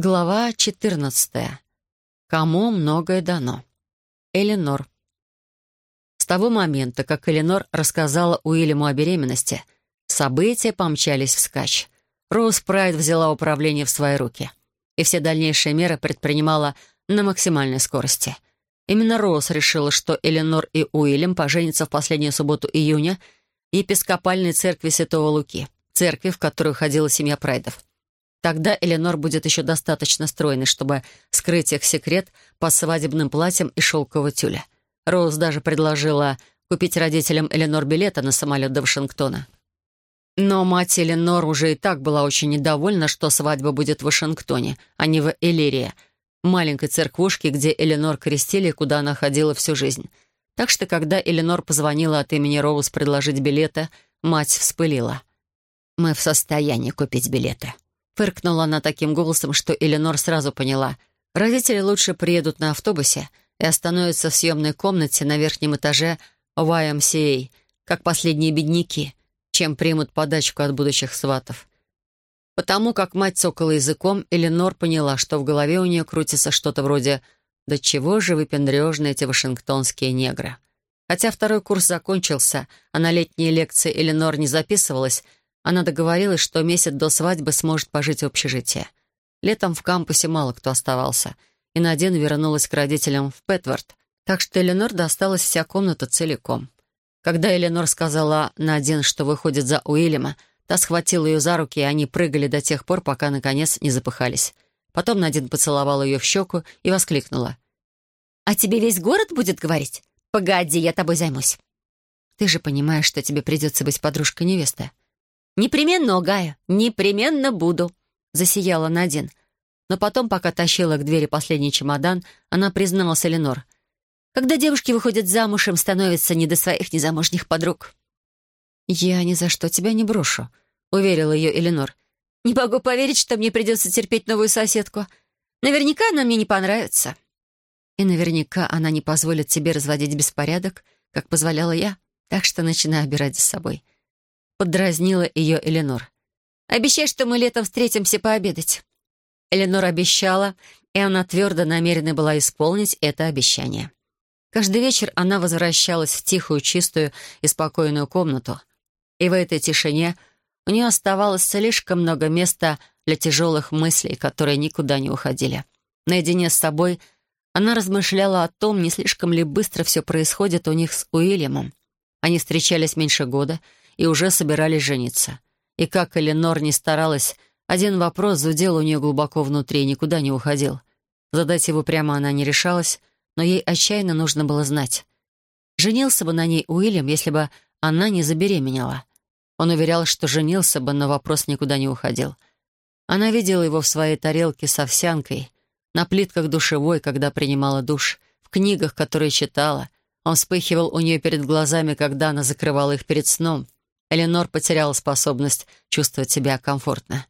Глава 14. Кому многое дано. Эленор. С того момента, как Эленор рассказала Уильяму о беременности, события помчались вскачь. Роуз Прайд взяла управление в свои руки, и все дальнейшие меры предпринимала на максимальной скорости. Именно Роуз решила, что Эленор и Уильям поженятся в последнюю субботу июня в епископальной церкви Святого Луки, церкви, в которую ходила семья Прайдов. Тогда Эленор будет еще достаточно стройной, чтобы скрыть их секрет под свадебным платьем и шелкового тюля. Роуз даже предложила купить родителям Эленор билеты на самолет до Вашингтона. Но мать Эленор уже и так была очень недовольна, что свадьба будет в Вашингтоне, а не в Элирии, маленькой церквушке, где Эленор крестили, куда она ходила всю жизнь. Так что, когда Эленор позвонила от имени Роуз предложить билеты, мать вспылила. «Мы в состоянии купить билеты», Фыркнула она таким голосом, что Эленор сразу поняла. Родители лучше приедут на автобусе и остановятся в съемной комнате на верхнем этаже YMCA, как последние бедняки, чем примут подачку от будущих сватов. Потому как мать цокала языком, Эленор поняла, что в голове у нее крутится что-то вроде «Да чего же выпендрежны эти вашингтонские негры?» Хотя второй курс закончился, а на летние лекции Эленор не записывалась, она договорилась, что месяц до свадьбы сможет пожить в общежитии. Летом в кампусе мало кто оставался, и Надин вернулась к родителям в Петвард, так что Эленор досталась вся комната целиком. Когда Эленор сказала Надин, что выходит за Уильяма, та схватила ее за руки, и они прыгали до тех пор, пока, наконец, не запыхались. Потом Надин поцеловала ее в щеку и воскликнула. «А тебе весь город будет говорить? Погоди, я тобой займусь». «Ты же понимаешь, что тебе придется быть подружкой невесты». «Непременно, Огая, непременно буду», — засияла Надин. Но потом, пока тащила к двери последний чемодан, она призналась Эленор. «Когда девушки выходят замуж, им становится не до своих незамужних подруг». «Я ни за что тебя не брошу», — уверила ее Эленор. «Не могу поверить, что мне придется терпеть новую соседку. Наверняка она мне не понравится». «И наверняка она не позволит тебе разводить беспорядок, как позволяла я, так что начинаю убирать за собой». Подразнила ее Эленор. «Обещай, что мы летом встретимся пообедать». Эленор обещала, и она твердо намерена была исполнить это обещание. Каждый вечер она возвращалась в тихую, чистую и спокойную комнату. И в этой тишине у нее оставалось слишком много места для тяжелых мыслей, которые никуда не уходили. Наедине с собой она размышляла о том, не слишком ли быстро все происходит у них с Уильямом. Они встречались меньше года — и уже собирались жениться. И как Эленор не старалась, один вопрос зудел у нее глубоко внутри и никуда не уходил. Задать его прямо она не решалась, но ей отчаянно нужно было знать. Женился бы на ней Уильям, если бы она не забеременела. Он уверял, что женился бы, но вопрос никуда не уходил. Она видела его в своей тарелке с овсянкой, на плитках душевой, когда принимала душ, в книгах, которые читала. Он вспыхивал у нее перед глазами, когда она закрывала их перед сном — Эленор потеряла способность чувствовать себя комфортно.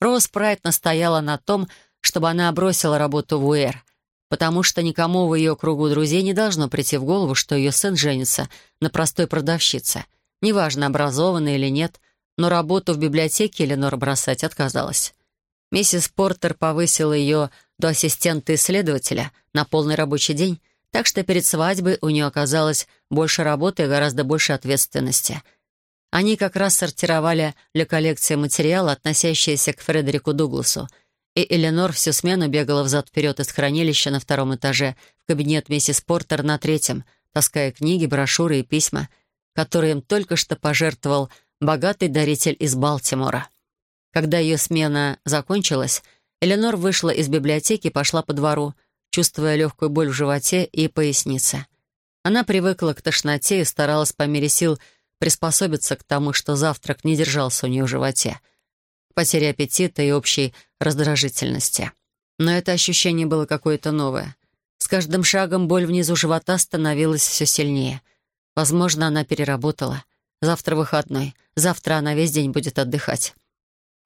Роуз Прайд настояла на том, чтобы она бросила работу в УЭР, потому что никому в ее кругу друзей не должно прийти в голову, что ее сын женится на простой продавщице. Неважно, образованный или нет, но работу в библиотеке Эленор бросать отказалась. Миссис Портер повысила ее до ассистента-исследователя на полный рабочий день, так что перед свадьбой у нее оказалось больше работы и гораздо больше ответственности — они как раз сортировали для коллекции материала, относящиеся к Фредерику Дугласу, и Эленор всю смену бегала взад-вперед из хранилища на втором этаже в кабинет миссис Портер на третьем, таская книги, брошюры и письма, которые им только что пожертвовал богатый даритель из Балтимора. Когда ее смена закончилась, Эленор вышла из библиотеки и пошла по двору, чувствуя легкую боль в животе и пояснице. Она привыкла к тошноте и старалась по мере сил приспособиться к тому, что завтрак не держался у нее в животе, к потере аппетита и общей раздражительности. Но это ощущение было какое-то новое. С каждым шагом боль внизу живота становилась все сильнее. Возможно, она переработала. Завтра выходной. Завтра она весь день будет отдыхать.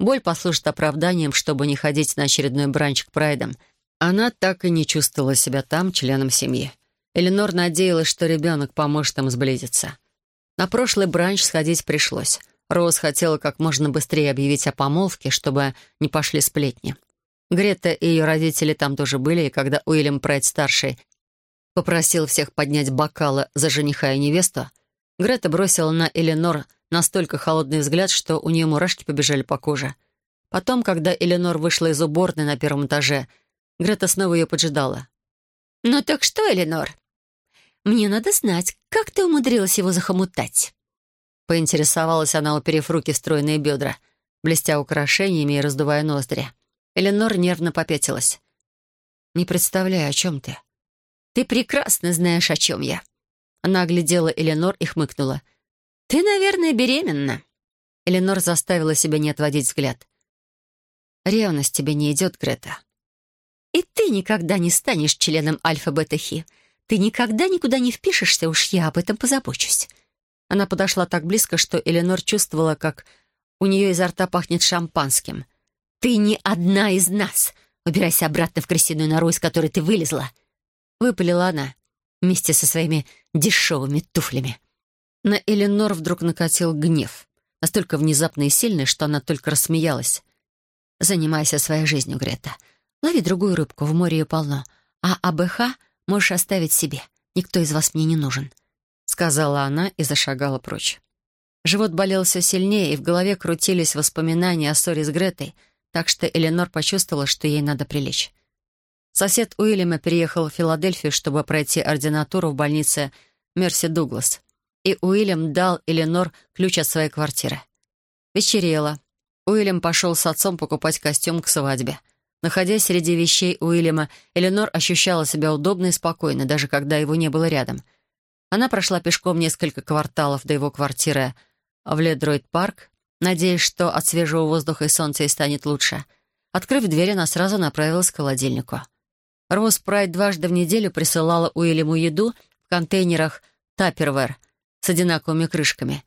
Боль послужит оправданием, чтобы не ходить на очередной бранч к прайдам. Она так и не чувствовала себя там членом семьи. Эленор надеялась, что ребенок поможет им сблизиться. На прошлый бранч сходить пришлось. Роуз хотела как можно быстрее объявить о помолвке, чтобы не пошли сплетни. Грета и ее родители там тоже были, и когда Уильям Прайд-старший попросил всех поднять бокалы за жениха и невесту, Грета бросила на Эленор настолько холодный взгляд, что у нее мурашки побежали по коже. Потом, когда Эленор вышла из уборной на первом этаже, Грета снова ее поджидала. «Ну так что, Эленор? Мне надо знать, как ты умудрилась его захомутать?» Поинтересовалась она, уперев руки в стройные бедра, блестя украшениями и раздувая ноздри. Эленор нервно попятилась. «Не представляю, о чем ты». «Ты прекрасно знаешь, о чем я». Она оглядела Эленор и хмыкнула. «Ты, наверное, беременна». Эленор заставила себя не отводить взгляд. «Ревность тебе не идет, Грета». «И ты никогда не станешь членом Альфа-Бета-Хи. Ты никогда никуда не впишешься, уж я об этом позабочусь». Она подошла так близко, что Эленор чувствовала, как у нее изо рта пахнет шампанским. «Ты не одна из нас! Убирайся обратно в крысиную нору, из которой ты вылезла!» Выпалила она вместе со своими дешевыми туфлями. На Эленор вдруг накатил гнев, настолько внезапный и сильный, что она только рассмеялась. «Занимайся своей жизнью, Грета. Лови другую рыбку, в море ее полно. А АБХ можешь оставить себе. Никто из вас мне не нужен», — сказала она и зашагала прочь. Живот болел все сильнее, и в голове крутились воспоминания о ссоре с Гретой, так что Эленор почувствовала, что ей надо прилечь. Сосед Уильяма переехал в Филадельфию, чтобы пройти ординатуру в больнице Мерси Дуглас. И Уильям дал Эленор ключ от своей квартиры. Вечерело. Уильям пошел с отцом покупать костюм к свадьбе. Находясь среди вещей Уильяма, Эленор ощущала себя удобно и спокойно, даже когда его не было рядом. Она прошла пешком несколько кварталов до его квартиры в Ледроид-парк, надеясь, что от свежего воздуха и солнца ей станет лучше. Открыв дверь, она сразу направилась к холодильнику. Роуз Прайд дважды в неделю присылала Уильяму еду в контейнерах «Таппервер» с одинаковыми крышками.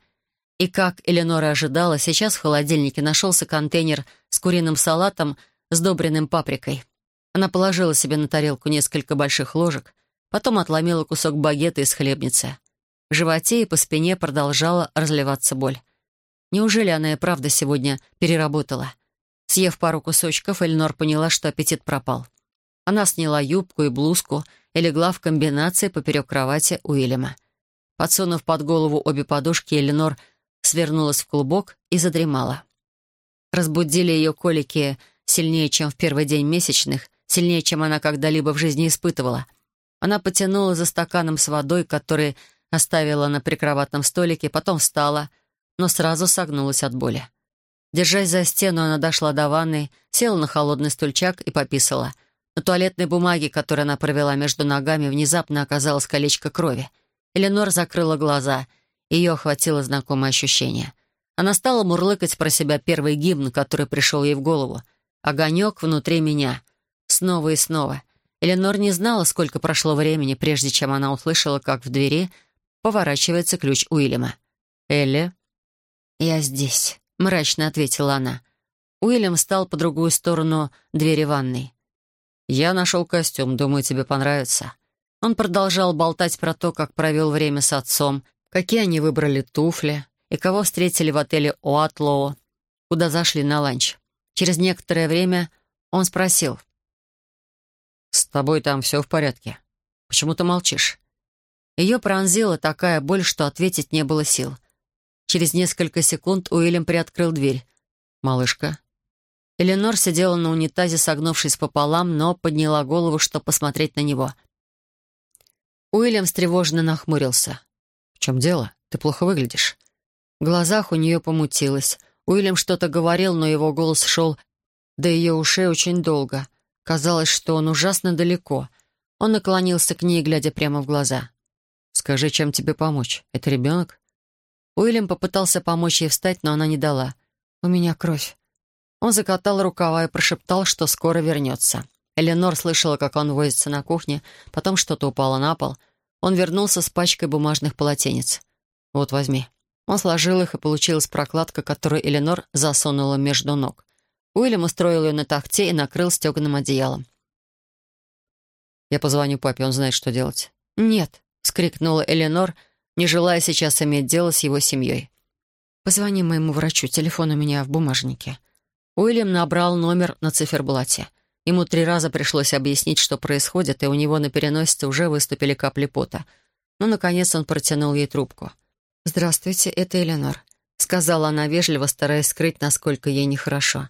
И, как Эленора ожидала, сейчас в холодильнике нашелся контейнер с куриным салатом, сдобренным паприкой. Она положила себе на тарелку несколько больших ложек, потом отломила кусок багета из хлебницы. В животе и по спине продолжала разливаться боль. Неужели она и правда сегодня переработала? Съев пару кусочков, Эльнор поняла, что аппетит пропал. Она сняла юбку и блузку и легла в комбинации поперек кровати Уильяма. Подсунув под голову обе подушки, Эленор свернулась в клубок и задремала. Разбудили ее колики сильнее, чем в первый день месячных, сильнее, чем она когда-либо в жизни испытывала. Она потянула за стаканом с водой, который оставила на прикроватном столике, потом встала, но сразу согнулась от боли. Держась за стену, она дошла до ванной, села на холодный стульчак и пописала — на туалетной бумаге, которую она провела между ногами, внезапно оказалось колечко крови. Эленор закрыла глаза. Ее охватило знакомое ощущение. Она стала мурлыкать про себя первый гимн, который пришел ей в голову. «Огонек внутри меня». Снова и снова. Эленор не знала, сколько прошло времени, прежде чем она услышала, как в двери поворачивается ключ Уильяма. «Элли?» «Я здесь», — мрачно ответила она. Уильям встал по другую сторону двери ванной. «Я нашел костюм, думаю, тебе понравится». Он продолжал болтать про то, как провел время с отцом, какие они выбрали туфли и кого встретили в отеле Уатлоу, куда зашли на ланч. Через некоторое время он спросил. «С тобой там все в порядке? Почему ты молчишь?» Ее пронзила такая боль, что ответить не было сил. Через несколько секунд Уильям приоткрыл дверь. «Малышка, Эленор сидела на унитазе, согнувшись пополам, но подняла голову, чтобы посмотреть на него. Уильям встревоженно нахмурился. «В чем дело? Ты плохо выглядишь». В глазах у нее помутилось. Уильям что-то говорил, но его голос шел до ее ушей очень долго. Казалось, что он ужасно далеко. Он наклонился к ней, глядя прямо в глаза. «Скажи, чем тебе помочь? Это ребенок?» Уильям попытался помочь ей встать, но она не дала. «У меня кровь». Он закатал рукава и прошептал, что скоро вернется. Эленор слышала, как он возится на кухне, потом что-то упало на пол. Он вернулся с пачкой бумажных полотенец. «Вот, возьми». Он сложил их, и получилась прокладка, которую Эленор засунула между ног. Уильям устроил ее на тахте и накрыл стеганым одеялом. «Я позвоню папе, он знает, что делать». «Нет», — скрикнула Эленор, не желая сейчас иметь дело с его семьей. «Позвони моему врачу, телефон у меня в бумажнике». Уильям набрал номер на циферблате. Ему три раза пришлось объяснить, что происходит, и у него на переносице уже выступили капли пота. Но, наконец, он протянул ей трубку. «Здравствуйте, это Эленор», — сказала она вежливо, стараясь скрыть, насколько ей нехорошо.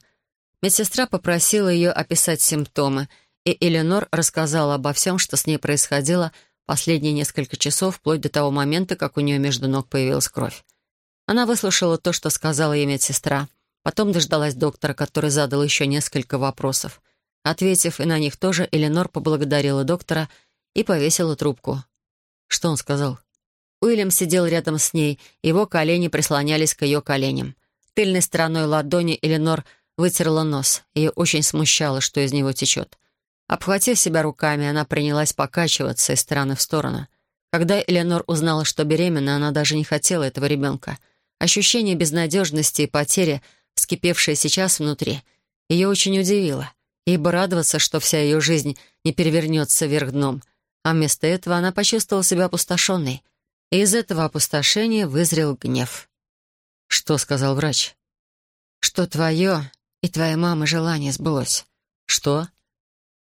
Медсестра попросила ее описать симптомы, и Эленор рассказала обо всем, что с ней происходило последние несколько часов, вплоть до того момента, как у нее между ног появилась кровь. Она выслушала то, что сказала ей медсестра, потом дождалась доктора, который задал еще несколько вопросов. Ответив и на них тоже, Эленор поблагодарила доктора и повесила трубку. Что он сказал? Уильям сидел рядом с ней, его колени прислонялись к ее коленям. Тыльной стороной ладони Эленор вытерла нос. Ее очень смущало, что из него течет. Обхватив себя руками, она принялась покачиваться из стороны в сторону. Когда Эленор узнала, что беременна, она даже не хотела этого ребенка. Ощущение безнадежности и потери, вскипевшее сейчас внутри, ее очень удивило. Ей бы радоваться, что вся ее жизнь не перевернется вверх дном, а вместо этого она почувствовала себя опустошенной. Из этого опустошения вызрел гнев. «Что?» — сказал врач. «Что твое и твоя мама желание сбылось». «Что?»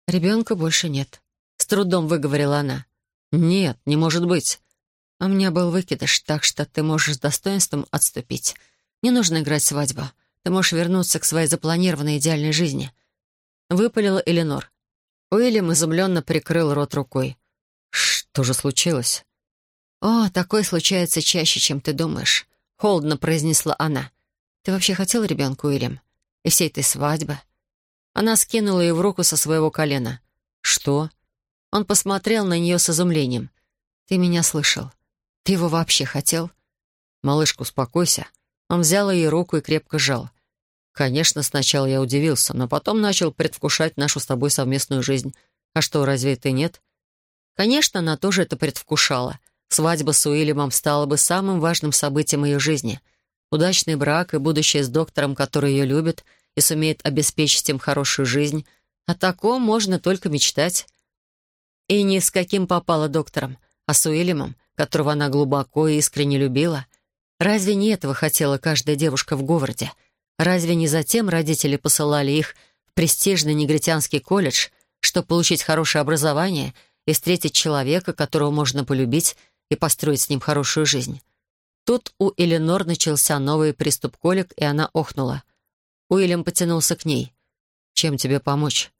«Ребенка больше нет», — с трудом выговорила она. «Нет, не может быть. У меня был выкидыш, так что ты можешь с достоинством отступить. Не нужно играть свадьбу. Ты можешь вернуться к своей запланированной идеальной жизни». Выпалила Эленор. Уильям изумленно прикрыл рот рукой. «Что же случилось?» «О, такое случается чаще, чем ты думаешь», — холодно произнесла она. «Ты вообще хотел ребенка, Уильям? И всей этой свадьбы?» Она скинула его руку со своего колена. «Что?» Он посмотрел на нее с изумлением. «Ты меня слышал. Ты его вообще хотел?» «Малышка, успокойся». Он взял ее руку и крепко сжал. «Конечно, сначала я удивился, но потом начал предвкушать нашу с тобой совместную жизнь. А что, разве это нет?» Конечно, она тоже это предвкушала. Свадьба с Уильямом стала бы самым важным событием ее жизни. Удачный брак и будущее с доктором, который ее любит — и сумеет обеспечить им хорошую жизнь, о таком можно только мечтать. И ни с каким попала доктором, а с Уильямом, которого она глубоко и искренне любила. Разве не этого хотела каждая девушка в городе? Разве не затем родители посылали их в престижный негритянский колледж, чтобы получить хорошее образование и встретить человека, которого можно полюбить и построить с ним хорошую жизнь? Тут у Эленор начался новый приступ колик, и она охнула. Уильям потянулся к ней. «Чем тебе помочь?»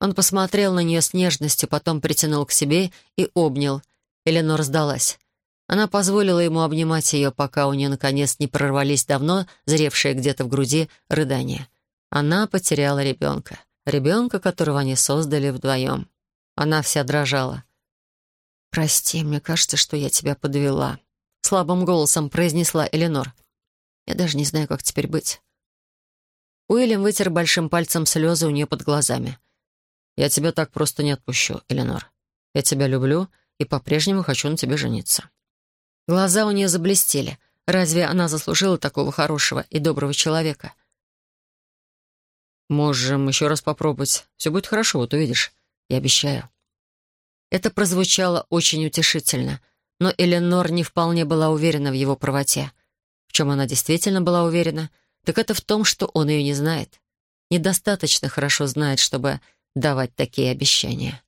Он посмотрел на нее с нежностью, потом притянул к себе и обнял. Эленор сдалась. Она позволила ему обнимать ее, пока у нее, наконец, не прорвались давно зревшие где-то в груди рыдания. Она потеряла ребенка. Ребенка, которого они создали вдвоем. Она вся дрожала. «Прости, мне кажется, что я тебя подвела», — слабым голосом произнесла Эленор. «Я даже не знаю, как теперь быть. Уильям вытер большим пальцем слезы у нее под глазами. «Я тебя так просто не отпущу, Эленор. Я тебя люблю и по-прежнему хочу на тебе жениться». Глаза у нее заблестели. Разве она заслужила такого хорошего и доброго человека? «Можем еще раз попробовать. Все будет хорошо, вот увидишь. Я обещаю». Это прозвучало очень утешительно, но Эленор не вполне была уверена в его правоте. В чем она действительно была уверена — так это в том, что он ее не знает. Недостаточно хорошо знает, чтобы давать такие обещания.